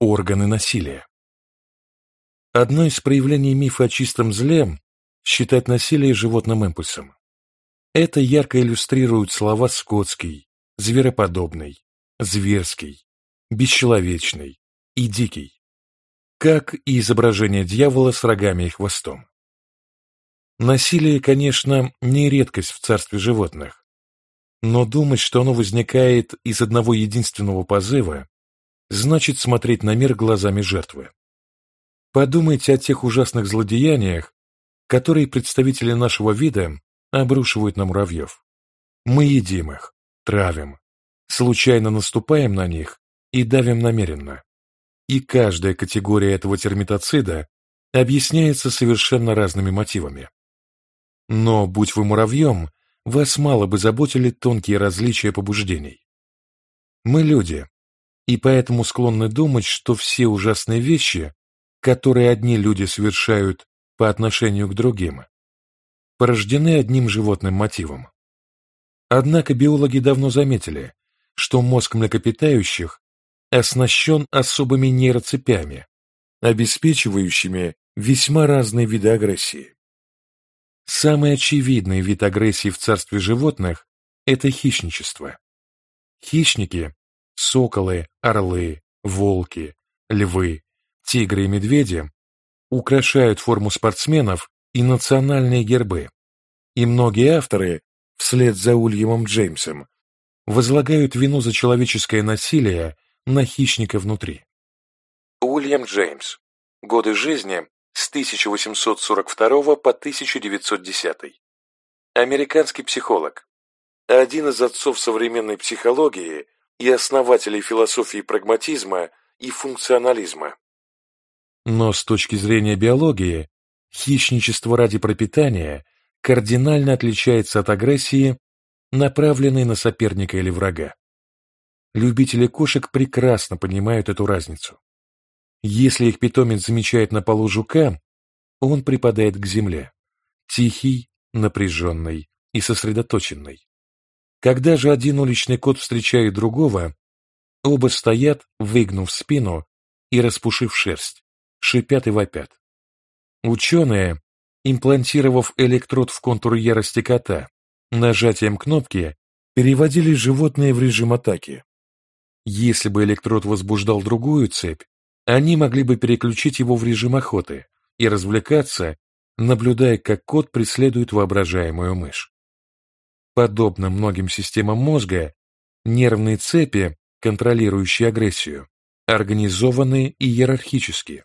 Органы насилия. Одно из проявлений мифа о чистом зле – считать насилие животным импульсом. Это ярко иллюстрируют слова «скотский», «звероподобный», «зверский», «бесчеловечный» и «дикий», как и изображение дьявола с рогами и хвостом. Насилие, конечно, не редкость в царстве животных, но думать, что оно возникает из одного единственного позыва, значит смотреть на мир глазами жертвы. Подумайте о тех ужасных злодеяниях, которые представители нашего вида обрушивают на муравьев. Мы едим их, травим, случайно наступаем на них и давим намеренно. И каждая категория этого термитоцида объясняется совершенно разными мотивами. Но, будь вы муравьем, вас мало бы заботили тонкие различия побуждений. Мы люди, и поэтому склонны думать, что все ужасные вещи, которые одни люди совершают по отношению к другим, порождены одним животным мотивом. Однако биологи давно заметили, что мозг млекопитающих оснащен особыми нейроцепями, обеспечивающими весьма разные виды агрессии. Самый очевидный вид агрессии в царстве животных – это хищничество. Хищники соколы, орлы, волки, львы, тигры и медведи украшают форму спортсменов и национальные гербы, и многие авторы, вслед за Ульямом Джеймсом, возлагают вину за человеческое насилие на хищника внутри. Ульям Джеймс. Годы жизни с 1842 по 1910. Американский психолог. Один из отцов современной психологии – и основателей философии прагматизма и функционализма. Но с точки зрения биологии, хищничество ради пропитания кардинально отличается от агрессии, направленной на соперника или врага. Любители кошек прекрасно понимают эту разницу. Если их питомец замечает на полу жука, он припадает к земле, тихий, напряженный и сосредоточенный. Когда же один уличный кот встречает другого, оба стоят, выгнув спину и распушив шерсть, шипят и вопят. Ученые, имплантировав электрод в контур ярости кота, нажатием кнопки переводили животное в режим атаки. Если бы электрод возбуждал другую цепь, они могли бы переключить его в режим охоты и развлекаться, наблюдая, как кот преследует воображаемую мышь. Подобно многим системам мозга, нервные цепи, контролирующие агрессию, организованы иерархически.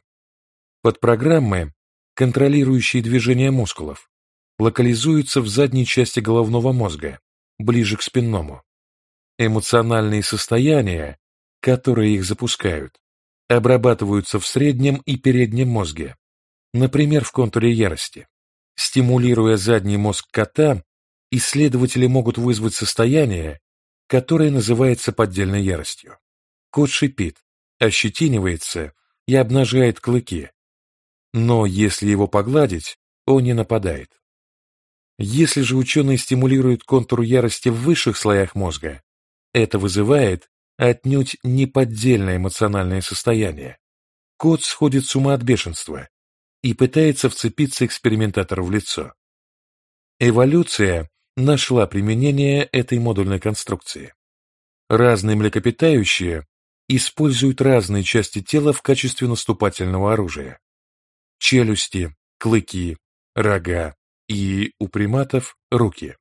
Подпрограммы, контролирующие движение мускулов, локализуются в задней части головного мозга, ближе к спинному. Эмоциональные состояния, которые их запускают, обрабатываются в среднем и переднем мозге, например, в контуре ярости. Стимулируя задний мозг кота, исследователи могут вызвать состояние, которое называется поддельной яростью. Кот шипит, ощетинивается и обнажает клыки. Но если его погладить, он не нападает. Если же ученые стимулируют контур ярости в высших слоях мозга, это вызывает отнюдь не поддельное эмоциональное состояние. Кот сходит с ума от бешенства и пытается вцепиться экспериментатору в лицо. Эволюция нашла применение этой модульной конструкции. Разные млекопитающие используют разные части тела в качестве наступательного оружия. Челюсти, клыки, рога и, у приматов, руки.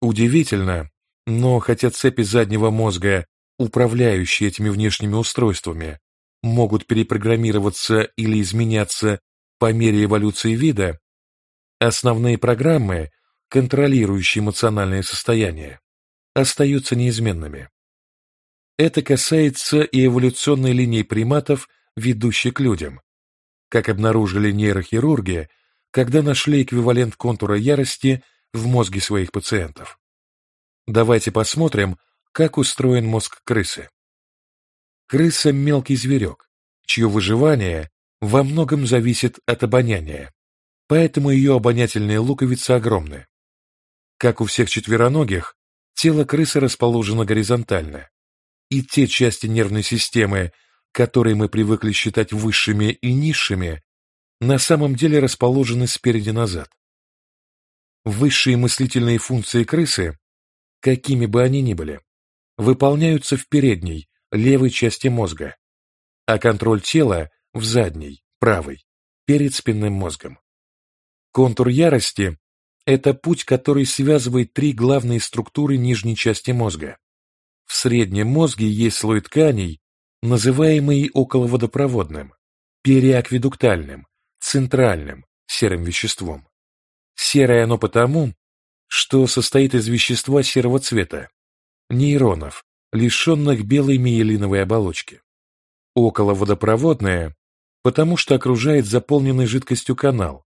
Удивительно, но хотя цепи заднего мозга, управляющие этими внешними устройствами, могут перепрограммироваться или изменяться по мере эволюции вида, основные программы контролирующие эмоциональное состояние, остаются неизменными. Это касается и эволюционной линии приматов, ведущей к людям. Как обнаружили нейрохирурги, когда нашли эквивалент контура ярости в мозге своих пациентов. Давайте посмотрим, как устроен мозг крысы. Крыса – мелкий зверек, чье выживание во многом зависит от обоняния, поэтому ее обонятельные луковицы огромны. Как у всех четвероногих, тело крысы расположено горизонтально, и те части нервной системы, которые мы привыкли считать высшими и низшими, на самом деле расположены спереди назад. Высшие мыслительные функции крысы, какими бы они ни были, выполняются в передней, левой части мозга, а контроль тела в задней, правой, перед спинным мозгом. Контур ярости – это путь, который связывает три главные структуры нижней части мозга. В среднем мозге есть слой тканей, называемый околоводопроводным, переакведуктальным, центральным, серым веществом. Серое оно потому, что состоит из вещества серого цвета, нейронов, лишенных белой миелиновой оболочки. Околоводопроводное, потому что окружает заполненный жидкостью канал,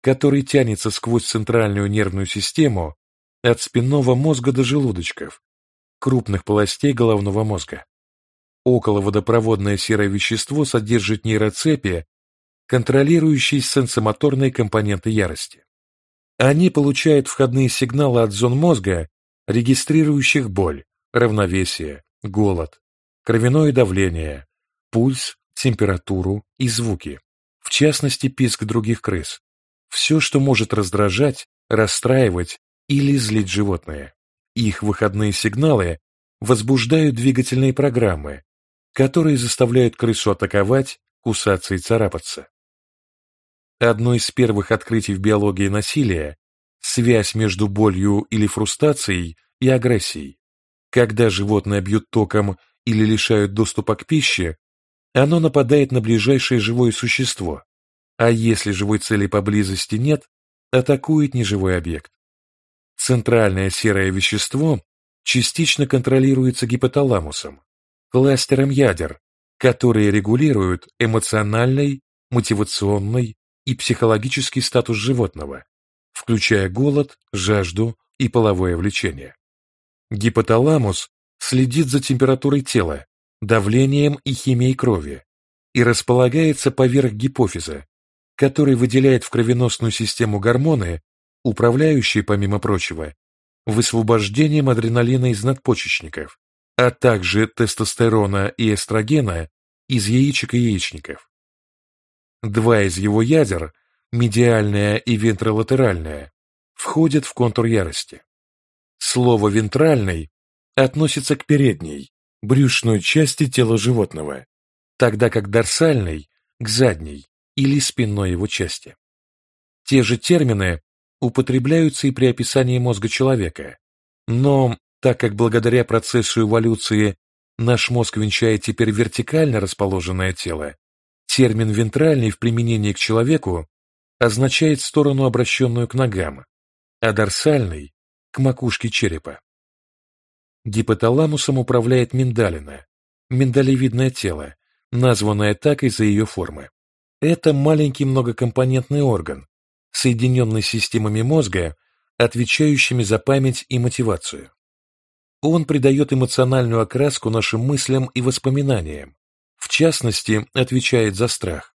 который тянется сквозь центральную нервную систему от спинного мозга до желудочков, крупных полостей головного мозга. Околоводопроводное серое вещество содержит нейроцепи, контролирующие сенсомоторные компоненты ярости. Они получают входные сигналы от зон мозга, регистрирующих боль, равновесие, голод, кровяное давление, пульс, температуру и звуки, в частности писк других крыс, все, что может раздражать, расстраивать или злить животное. Их выходные сигналы возбуждают двигательные программы, которые заставляют крысу атаковать, кусаться и царапаться. Одно из первых открытий в биологии насилия – связь между болью или фрустрацией и агрессией. Когда животное бьют током или лишают доступа к пище, оно нападает на ближайшее живое существо, а если живой цели поблизости нет, атакует неживой объект. Центральное серое вещество частично контролируется гипоталамусом, кластером ядер, которые регулируют эмоциональный, мотивационный и психологический статус животного, включая голод, жажду и половое влечение. Гипоталамус следит за температурой тела, давлением и химией крови и располагается поверх гипофиза, который выделяет в кровеносную систему гормоны, управляющие, помимо прочего, высвобождением адреналина из надпочечников, а также тестостерона и эстрогена из яичек и яичников. Два из его ядер, медиальное и вентролатеральное, входят в контур ярости. Слово «вентральный» относится к передней, брюшной части тела животного, тогда как дорсальный – к задней, или спинной его части. Те же термины употребляются и при описании мозга человека, но так как благодаря процессу эволюции наш мозг венчает теперь вертикально расположенное тело, термин «вентральный» в применении к человеку означает сторону, обращенную к ногам, а дорсальный – к макушке черепа. Гипоталамусом управляет миндалина, миндалевидное тело, названное так из-за ее формы. Это маленький многокомпонентный орган, соединенный с системами мозга, отвечающими за память и мотивацию. Он придает эмоциональную окраску нашим мыслям и воспоминаниям, в частности, отвечает за страх.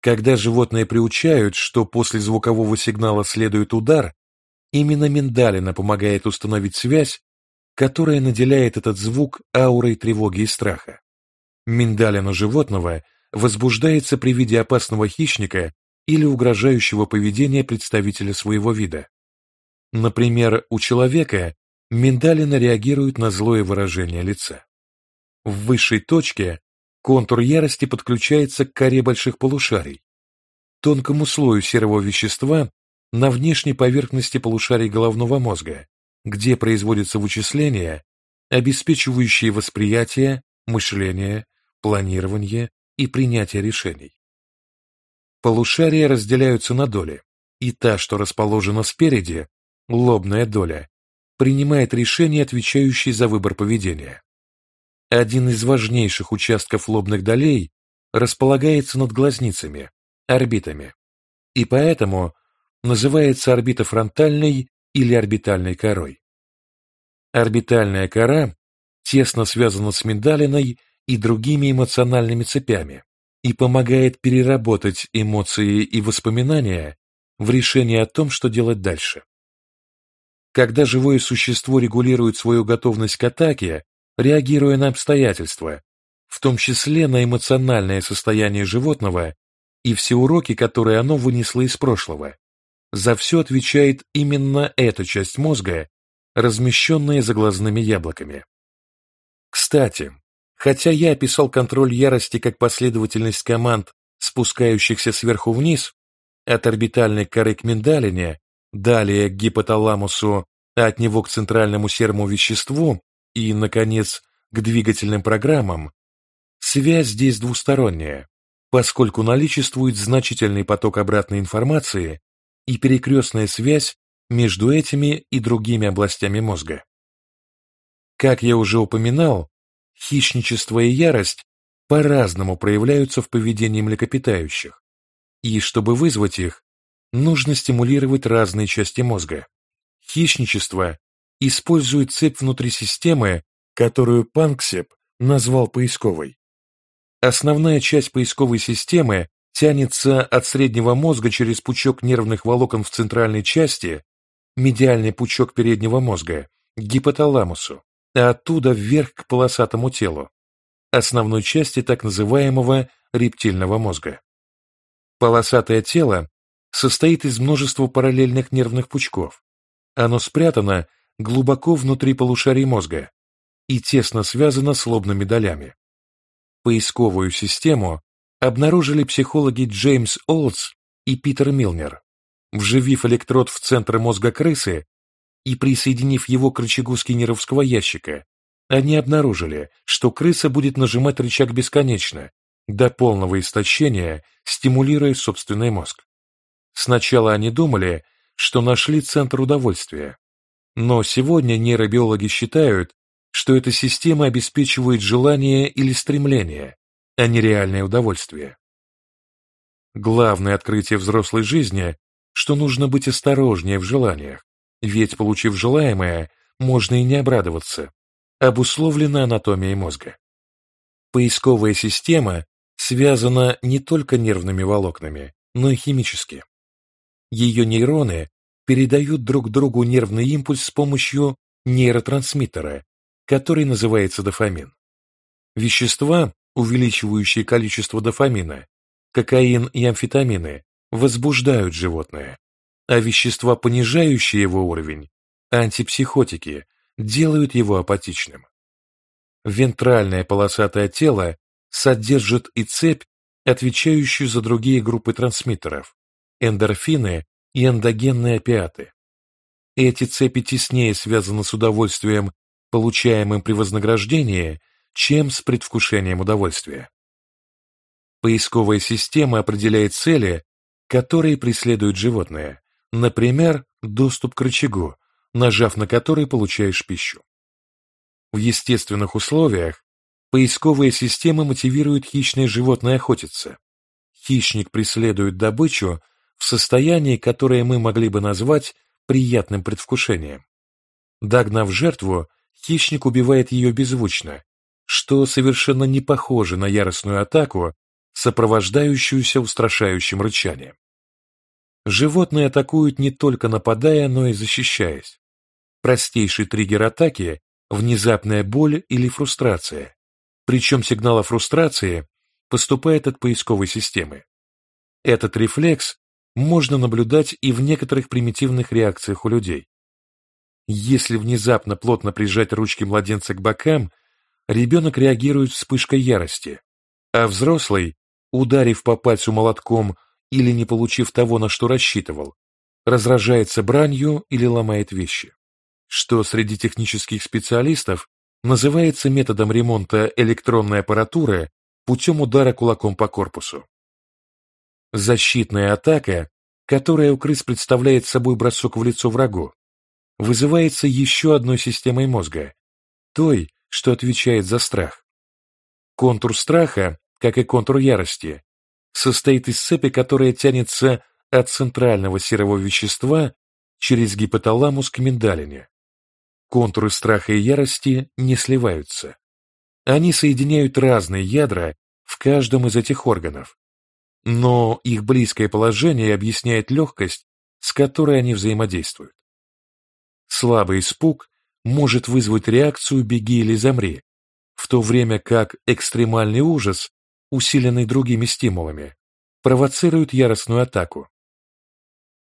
Когда животные приучают, что после звукового сигнала следует удар, именно миндалина помогает установить связь, которая наделяет этот звук аурой тревоги и страха. Миндалина животного – возбуждается при виде опасного хищника или угрожающего поведения представителя своего вида. Например, у человека миндалина реагирует на злое выражение лица. В высшей точке контур ярости подключается к коре больших полушарий, тонкому слою серого вещества на внешней поверхности полушарий головного мозга, где производятся вычисления, обеспечивающие восприятие, мышление, планирование и принятия решений. Полушария разделяются на доли, и та, что расположена спереди, лобная доля, принимает решения, отвечающие за выбор поведения. Один из важнейших участков лобных долей располагается над глазницами, орбитами, и поэтому называется орбитофронтальной или орбитальной корой. Орбитальная кора тесно связана с миндалиной и другими эмоциональными цепями и помогает переработать эмоции и воспоминания в решении о том, что делать дальше. Когда живое существо регулирует свою готовность к атаке, реагируя на обстоятельства, в том числе на эмоциональное состояние животного и все уроки, которые оно вынесло из прошлого. За все отвечает именно эта часть мозга, размещенная за глазными яблоками. Кстати, хотя я описал контроль ярости как последовательность команд, спускающихся сверху вниз, от орбитальной коры к миндалине, далее к гипоталамусу, а от него к центральному серому веществу и, наконец, к двигательным программам, связь здесь двусторонняя, поскольку наличествует значительный поток обратной информации и перекрестная связь между этими и другими областями мозга. Как я уже упоминал, хищничество и ярость по-разному проявляются в поведении млекопитающих, и чтобы вызвать их, нужно стимулировать разные части мозга. Хищничество использует цепь внутри системы, которую Панксеп назвал поисковой. Основная часть поисковой системы тянется от среднего мозга через пучок нервных волокон в центральной части, медиальный пучок переднего мозга, гипоталамусу, а оттуда вверх к полосатому телу, основной части так называемого рептильного мозга. Полосатое тело состоит из множества параллельных нервных пучков. Оно спрятано глубоко внутри полушарий мозга и тесно связано с лобными долями. Поисковую систему обнаружили психологи Джеймс Олдс и Питер Милнер. Вживив электрод в центр мозга крысы и присоединив его к рычагу скиннеровского ящика, они обнаружили, что крыса будет нажимать рычаг бесконечно, до полного истощения, стимулируя собственный мозг. Сначала они думали, что нашли центр удовольствия, но сегодня нейробиологи считают, что эта система обеспечивает желание или стремление, а не реальное удовольствие. Главное открытие взрослой жизни, что нужно быть осторожнее в желаниях, ведь, получив желаемое, можно и не обрадоваться, обусловлена анатомией мозга. Поисковая система связана не только нервными волокнами, но и химически. Ее нейроны передают друг другу нервный импульс с помощью нейротрансмиттера, который называется дофамин. Вещества, увеличивающие количество дофамина, кокаин и амфетамины, возбуждают животное, а вещества, понижающие его уровень, антипсихотики, делают его апатичным. Вентральное полосатое тело содержит и цепь, отвечающую за другие группы трансмиттеров – эндорфины и эндогенные опиаты. Эти цепи теснее связаны с удовольствием получаемым при вознаграждении, чем с предвкушением удовольствия. Поисковая система определяет цели, которые преследуют животное, например, доступ к рычагу, нажав на который получаешь пищу. В естественных условиях поисковая система мотивирует хищное животное охотиться. Хищник преследует добычу в состоянии, которое мы могли бы назвать приятным предвкушением. Догнав жертву, хищник убивает ее беззвучно, что совершенно не похоже на яростную атаку, сопровождающуюся устрашающим рычанием. Животные атакуют не только нападая, но и защищаясь. Простейший триггер атаки – внезапная боль или фрустрация, причем сигнал о фрустрации поступает от поисковой системы. Этот рефлекс можно наблюдать и в некоторых примитивных реакциях у людей. Если внезапно плотно прижать ручки младенца к бокам, ребенок реагирует вспышкой ярости, а взрослый, ударив по пальцу молотком или не получив того, на что рассчитывал, разражается бранью или ломает вещи, что среди технических специалистов называется методом ремонта электронной аппаратуры путем удара кулаком по корпусу. Защитная атака, которая у крыс представляет собой бросок в лицо врагу, вызывается еще одной системой мозга, той, что отвечает за страх. Контур страха, как и контур ярости, состоит из цепи, которая тянется от центрального серого вещества через гипоталамус к миндалине. Контуры страха и ярости не сливаются. Они соединяют разные ядра в каждом из этих органов. Но их близкое положение объясняет легкость, с которой они взаимодействуют. Слабый испуг может вызвать реакцию «беги или замри», в то время как экстремальный ужас, усиленный другими стимулами, провоцирует яростную атаку.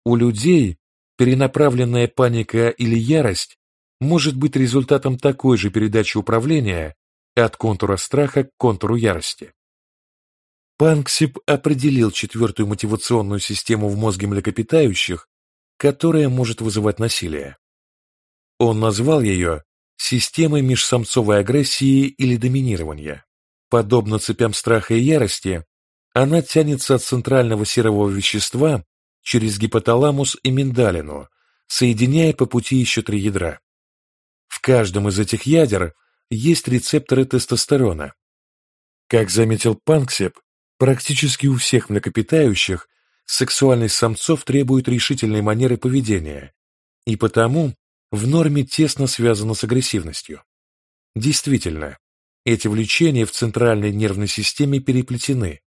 У людей перенаправленная паника или ярость может быть результатом такой же передачи управления от контура страха к контуру ярости. Панксип определил четвертую мотивационную систему в мозге млекопитающих, которая может вызывать насилие. Он назвал ее системой межсамцовой агрессии или доминирования. Подобно цепям страха и ярости, она тянется от центрального серого вещества через гипоталамус и миндалину, соединяя по пути еще три ядра. В каждом из этих ядер есть рецепторы тестостерона. Как заметил Панксеп, Практически у всех млекопитающих сексуальность самцов требует решительной манеры поведения, и потому в норме тесно связана с агрессивностью. Действительно, эти влечения в центральной нервной системе переплетены,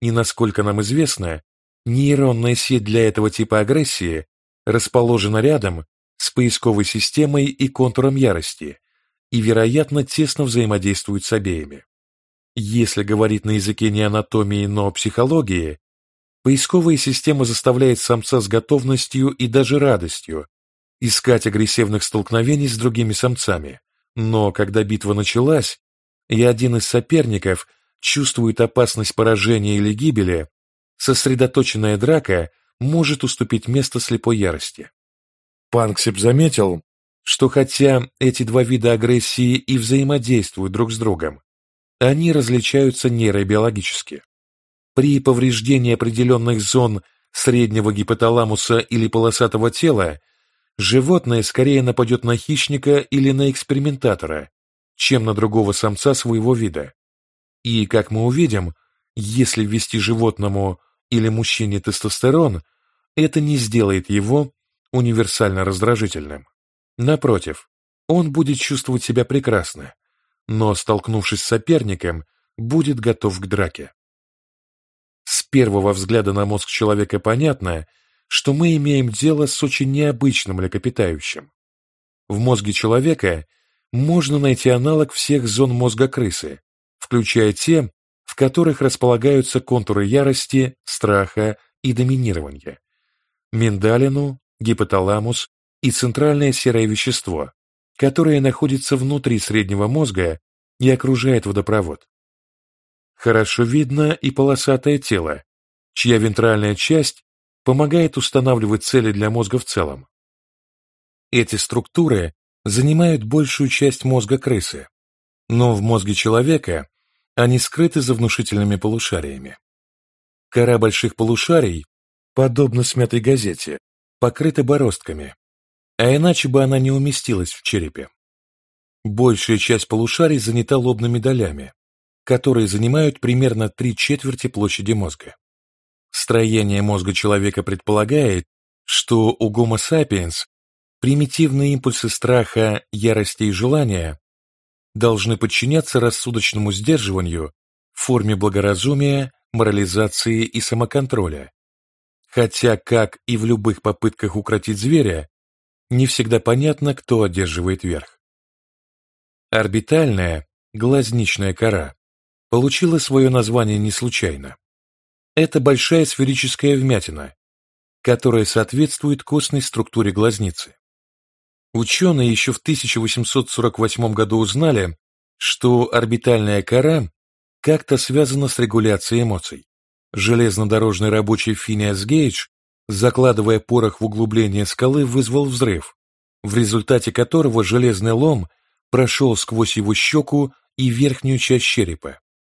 и, насколько нам известно, нейронная сеть для этого типа агрессии расположена рядом с поисковой системой и контуром ярости и, вероятно, тесно взаимодействует с обеими. Если говорить на языке не анатомии, но психологии, поисковая система заставляет самца с готовностью и даже радостью искать агрессивных столкновений с другими самцами, но когда битва началась, и один из соперников чувствует опасность поражения или гибели, сосредоточенная драка может уступить место слепой ярости. Панксип заметил, что хотя эти два вида агрессии и взаимодействуют друг с другом, они различаются нейробиологически. При повреждении определенных зон среднего гипоталамуса или полосатого тела животное скорее нападет на хищника или на экспериментатора, чем на другого самца своего вида. И, как мы увидим, если ввести животному или мужчине тестостерон, это не сделает его универсально раздражительным. Напротив, он будет чувствовать себя прекрасно, но, столкнувшись с соперником, будет готов к драке. С первого взгляда на мозг человека понятно, что мы имеем дело с очень необычным млекопитающим. В мозге человека можно найти аналог всех зон мозга крысы, включая те, в которых располагаются контуры ярости, страха и доминирования. Миндалину, гипоталамус и центральное серое вещество, которое находится внутри среднего мозга и окружает водопровод. Хорошо видно и полосатое тело, чья вентральная часть помогает устанавливать цели для мозга в целом. Эти структуры занимают большую часть мозга крысы, но в мозге человека они скрыты за внушительными полушариями. Кора больших полушарий, подобно смятой газете, покрыта бороздками, а иначе бы она не уместилась в черепе. Большая часть полушарий занята лобными долями, которые занимают примерно три четверти площади мозга. Строение мозга человека предполагает, что у Homo sapiens примитивные импульсы страха, ярости и желания должны подчиняться рассудочному сдерживанию в форме благоразумия, морализации и самоконтроля. Хотя, как и в любых попытках укротить зверя, не всегда понятно, кто одерживает верх. Орбитальная, глазничная кора получила свое название не случайно. Это большая сферическая вмятина, которая соответствует костной структуре глазницы. Ученые еще в 1848 году узнали, что орбитальная кора как-то связана с регуляцией эмоций. Железнодорожный рабочий Финиас Гейдж закладывая порох в углубление скалы, вызвал взрыв, в результате которого железный лом прошел сквозь его щеку и верхнюю часть черепа.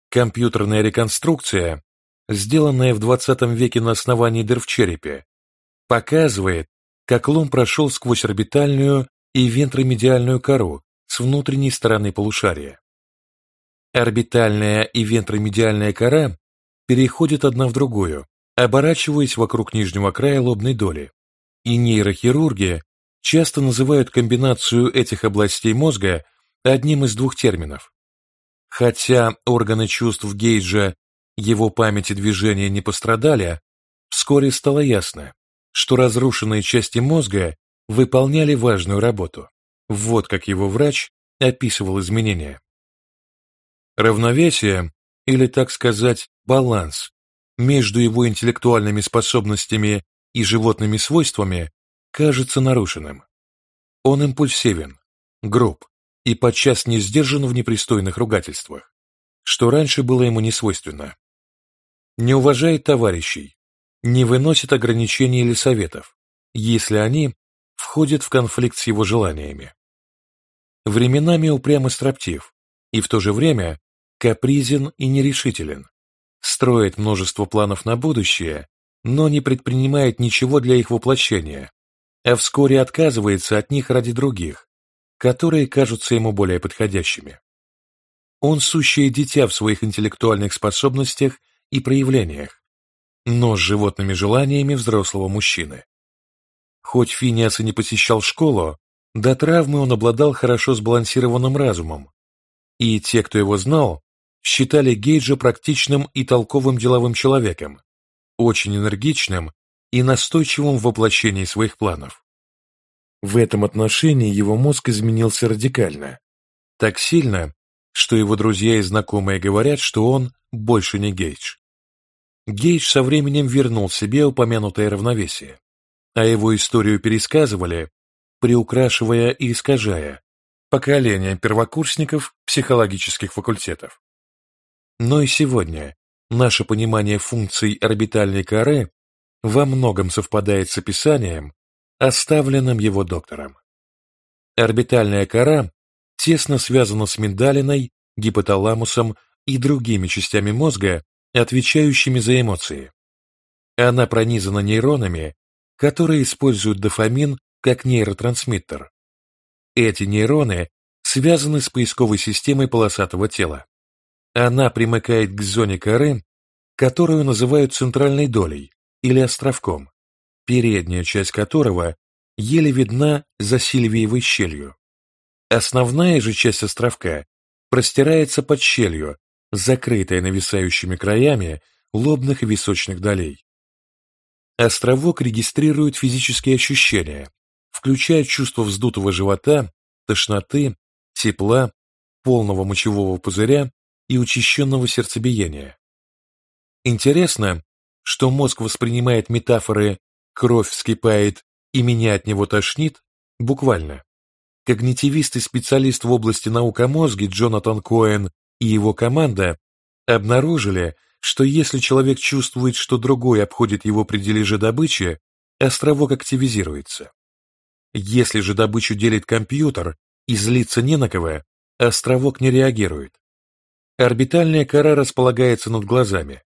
Компьютерная реконструкция, сделанная в 20 веке на основании дыр в черепе, показывает, как лом прошел сквозь орбитальную и вентромедиальную кору с внутренней стороны полушария. Орбитальная и вентромедиальная кора переходят одна в другую, оборачиваясь вокруг нижнего края лобной доли, и нейрохирурги часто называют комбинацию этих областей мозга одним из двух терминов. Хотя органы чувств Гейджа, его память и движения не пострадали, вскоре стало ясно, что разрушенные части мозга выполняли важную работу. Вот как его врач описывал изменения. Равновесие, или, так сказать, баланс, между его интеллектуальными способностями и животными свойствами кажется нарушенным. Он импульсивен, груб и подчас не сдержан в непристойных ругательствах, что раньше было ему не свойственно. Не уважает товарищей, не выносит ограничений или советов, если они входят в конфликт с его желаниями. Временами упрямо строптив, и в то же время капризен и нерешителен, строит множество планов на будущее, но не предпринимает ничего для их воплощения, а вскоре отказывается от них ради других, которые кажутся ему более подходящими. Он сущее дитя в своих интеллектуальных способностях и проявлениях, но с животными желаниями взрослого мужчины. Хоть Финиас и не посещал школу, до травмы он обладал хорошо сбалансированным разумом, и те, кто его знал, считали Гейджа практичным и толковым деловым человеком, очень энергичным и настойчивым в воплощении своих планов. В этом отношении его мозг изменился радикально, так сильно, что его друзья и знакомые говорят, что он больше не Гейдж. Гейдж со временем вернул себе упомянутое равновесие, а его историю пересказывали, приукрашивая и искажая, поколения первокурсников психологических факультетов. Но и сегодня наше понимание функций орбитальной коры во многом совпадает с описанием, оставленным его доктором. Орбитальная кора тесно связана с миндалиной, гипоталамусом и другими частями мозга, отвечающими за эмоции. Она пронизана нейронами, которые используют дофамин как нейротрансмиттер. Эти нейроны связаны с поисковой системой полосатого тела. Она примыкает к зоне коры, которую называют центральной долей или островком, передняя часть которого еле видна за сильвиевой щелью. Основная же часть островка простирается под щелью, закрытая нависающими краями лобных и височных долей. Островок регистрирует физические ощущения, включая чувство вздутого живота, тошноты, тепла, полного мочевого пузыря и учащенного сердцебиения. Интересно, что мозг воспринимает метафоры «кровь вскипает» и «меня от него тошнит» буквально. Когнитивист и специалист в области наук о мозге Джонатан Коэн и его команда обнаружили, что если человек чувствует, что другой обходит его при дележе добычи, островок активизируется. Если же добычу делит компьютер и злиться не на кого, островок не реагирует. Орбитальная кора располагается над глазами,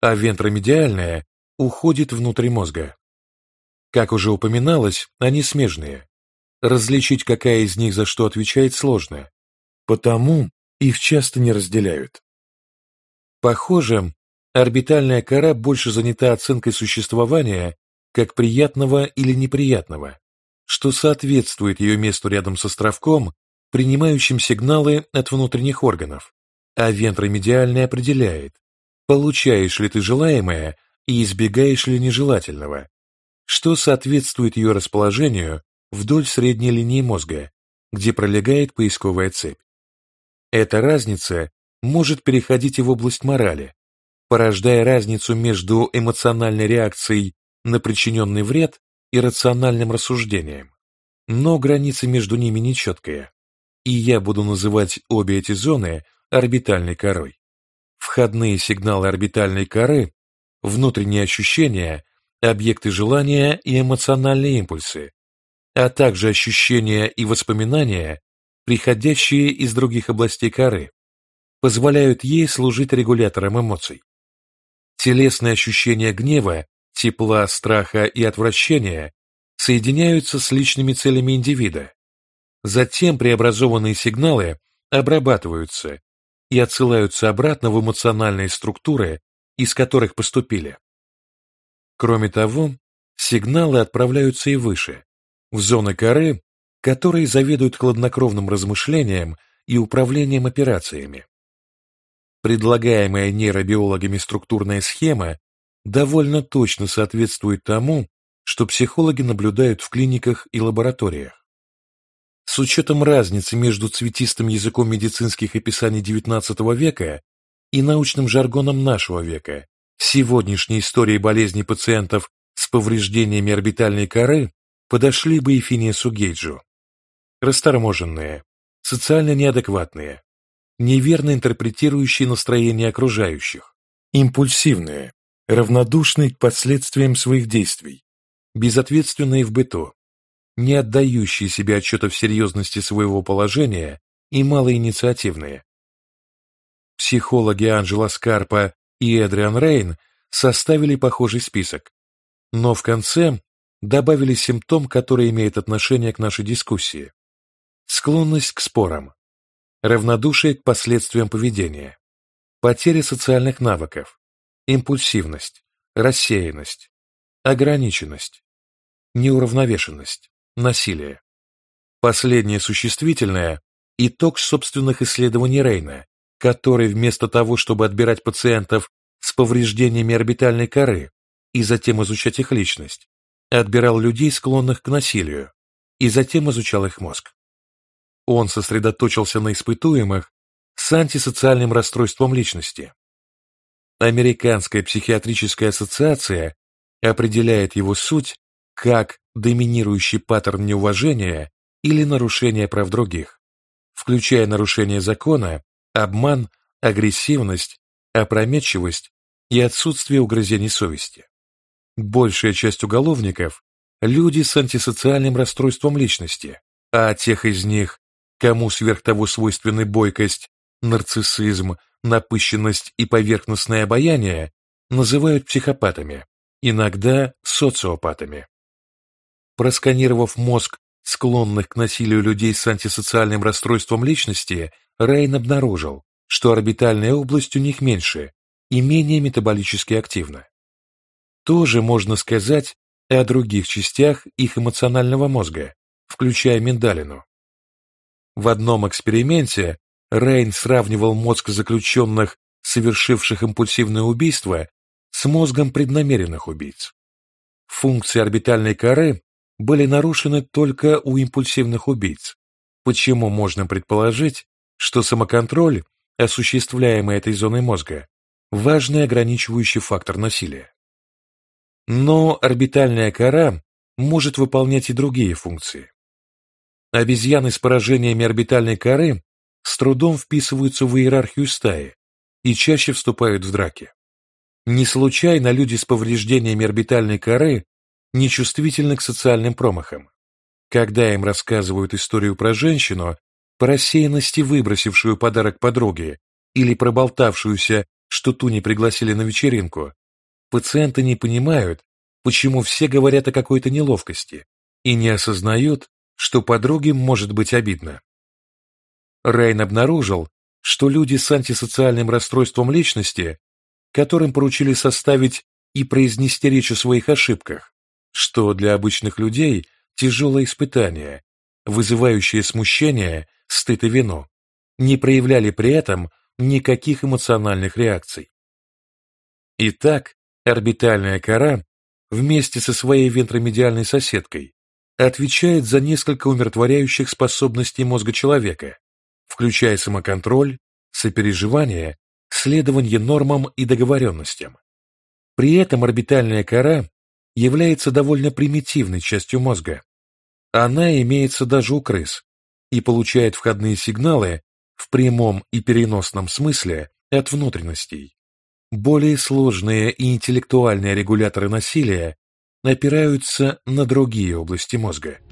а вентромедиальная уходит внутрь мозга. Как уже упоминалось, они смежные. Различить, какая из них за что отвечает, сложно, потому их часто не разделяют. Похоже, орбитальная кора больше занята оценкой существования как приятного или неприятного, что соответствует ее месту рядом с островком, принимающим сигналы от внутренних органов, а вентромедиальный определяет, получаешь ли ты желаемое и избегаешь ли нежелательного, что соответствует ее расположению вдоль средней линии мозга, где пролегает поисковая цепь. Эта разница может переходить и в область морали, порождая разницу между эмоциональной реакцией на причиненный вред и рациональным рассуждением. Но граница между ними нечеткая, и я буду называть обе эти зоны орбитальной корой. Входные сигналы орбитальной коры, внутренние ощущения, объекты желания и эмоциональные импульсы, а также ощущения и воспоминания, приходящие из других областей коры, позволяют ей служить регулятором эмоций. Телесные ощущения гнева тепла, страха и отвращения соединяются с личными целями индивида. Затем преобразованные сигналы обрабатываются и отсылаются обратно в эмоциональные структуры, из которых поступили. Кроме того, сигналы отправляются и выше, в зоны коры, которые заведуют хладнокровным размышлением и управлением операциями. Предлагаемая нейробиологами структурная схема довольно точно соответствует тому, что психологи наблюдают в клиниках и лабораториях. С учетом разницы между цветистым языком медицинских описаний XIX века и научным жаргоном нашего века, сегодняшней историей болезней пациентов с повреждениями орбитальной коры подошли бы и Финиасу Гейджу. Расторможенные, социально неадекватные, неверно интерпретирующие настроение окружающих, импульсивные, равнодушные к последствиям своих действий, безответственные в быту, не отдающие себе отчета в серьезности своего положения и малоинициативные. Психологи Анджела Скарпа и Эдриан Рейн составили похожий список, но в конце добавили симптом, который имеет отношение к нашей дискуссии. Склонность к спорам, равнодушие к последствиям поведения, потеря социальных навыков, импульсивность, рассеянность, ограниченность, неуравновешенность, насилие. Последнее существительное – итог собственных исследований Рейна, который вместо того, чтобы отбирать пациентов с повреждениями орбитальной коры и затем изучать их личность, отбирал людей, склонных к насилию, и затем изучал их мозг. Он сосредоточился на испытуемых с антисоциальным расстройством личности. Американская психиатрическая ассоциация определяет его суть как доминирующий паттерн неуважения или нарушения прав других, включая нарушение закона, обман, агрессивность, опрометчивость и отсутствие угрызений совести. Большая часть уголовников – люди с антисоциальным расстройством личности, а тех из них, кому сверх того свойственны бойкость, нарциссизм, напыщенность и поверхностное обаяние, называют психопатами, иногда социопатами. Просканировав мозг склонных к насилию людей с антисоциальным расстройством личности, Рейн обнаружил, что орбитальная область у них меньше и менее метаболически активна. Тоже можно сказать о других частях их эмоционального мозга, включая миндалину. В одном эксперименте Рейн сравнивал мозг заключенных, совершивших импульсивное убийство, с мозгом преднамеренных убийц. Функции орбитальной коры были нарушены только у импульсивных убийц, почему можно предположить, что самоконтроль, осуществляемый этой зоной мозга, важный ограничивающий фактор насилия. Но орбитальная кора может выполнять и другие функции. Обезьяны с поражениями орбитальной коры с трудом вписываются в иерархию стаи и чаще вступают в драки. Не случайно люди с повреждениями орбитальной коры нечувствительны к социальным промахам. Когда им рассказывают историю про женщину, по рассеянности выбросившую подарок подруге или проболтавшуюся, что ту не пригласили на вечеринку, пациенты не понимают, почему все говорят о какой-то неловкости и не осознают, что подруге может быть обидно. Рейн обнаружил, что люди с антисоциальным расстройством личности, которым поручили составить и произнести речь о своих ошибках, что для обычных людей тяжелое испытание, вызывающее смущение, стыд и вину, не проявляли при этом никаких эмоциональных реакций. Итак, орбитальная кора вместе со своей вентромедиальной соседкой отвечает за несколько умиротворяющих способностей мозга человека, включая самоконтроль, сопереживание, следование нормам и договоренностям. При этом орбитальная кора является довольно примитивной частью мозга. Она имеется даже у крыс и получает входные сигналы в прямом и переносном смысле от внутренностей. Более сложные и интеллектуальные регуляторы насилия опираются на другие области мозга –